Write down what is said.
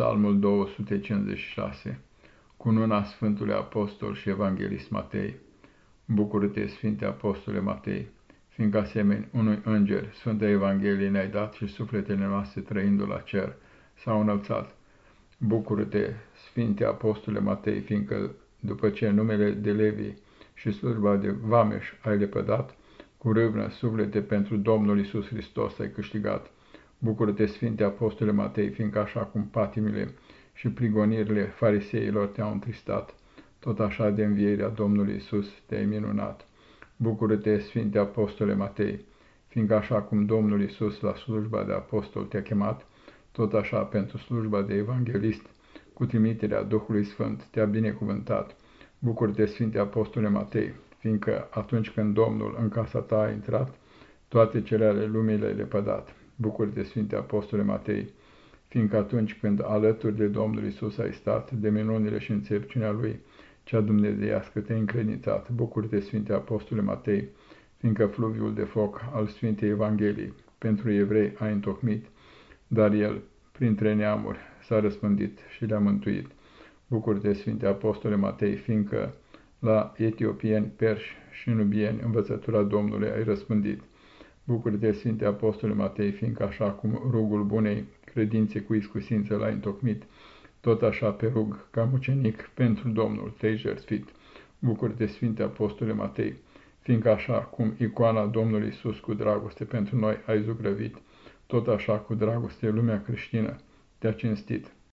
Psalmul 256 Cununa Sfântului Apostol și Evanghelist Matei Bucură-te, Sfinte Apostole Matei, fiindcă asemeni unui înger, Sfânta Evanghelie ne-ai dat și sufletele noastre trăindu la cer s-au înălțat. Bucură-te, Sfinte Apostole Matei, fiindcă după ce numele de Levi și slujba de Vameș ai lepădat, cu râvnă suflete pentru Domnul Isus Hristos ai câștigat. Bucură-te, Sfinte Apostole Matei, fiindcă așa cum patimile și prigonirile fariseilor te-au întristat, tot așa de învierea Domnului Isus te-ai minunat. Bucură-te, Sfinte Apostole Matei, fiindcă așa cum Domnul Isus la slujba de apostol te-a chemat, tot așa pentru slujba de evanghelist, cu trimiterea Duhului Sfânt te-a binecuvântat. Bucură-te, Sfinte Apostole Matei, fiindcă atunci când Domnul în casa ta a intrat, toate cele ale lumii le-ai lepădat. Bucură-te, Sfinte Apostole Matei, fiindcă atunci când alături de Domnul Isus ai stat, de minunile și înțelepciunea Lui, cea dumnezeiască te-ai încredințat. Bucură-te, Sfinte Apostole Matei, fiindcă fluviul de foc al Sfintei Evangheliei pentru evrei a întocmit, dar el, printre neamuri, s-a răspândit și le-a mântuit. Bucură-te, Sfinte Apostole Matei, fiindcă la etiopieni, perși și nubieni învățătura Domnului ai răspândit. Bucură-te, Sfinte Apostole Matei, fiindcă așa cum rugul bunei credințe cu iscusință l-ai întocmit, tot așa pe rug, ca mucenic, pentru Domnul te-ai jertfit. Bucură-te, Sfinte Apostole Matei, fiindcă așa cum icoana Domnului Isus cu dragoste pentru noi ai zugrăvit, tot așa cu dragoste lumea creștină te-a cinstit.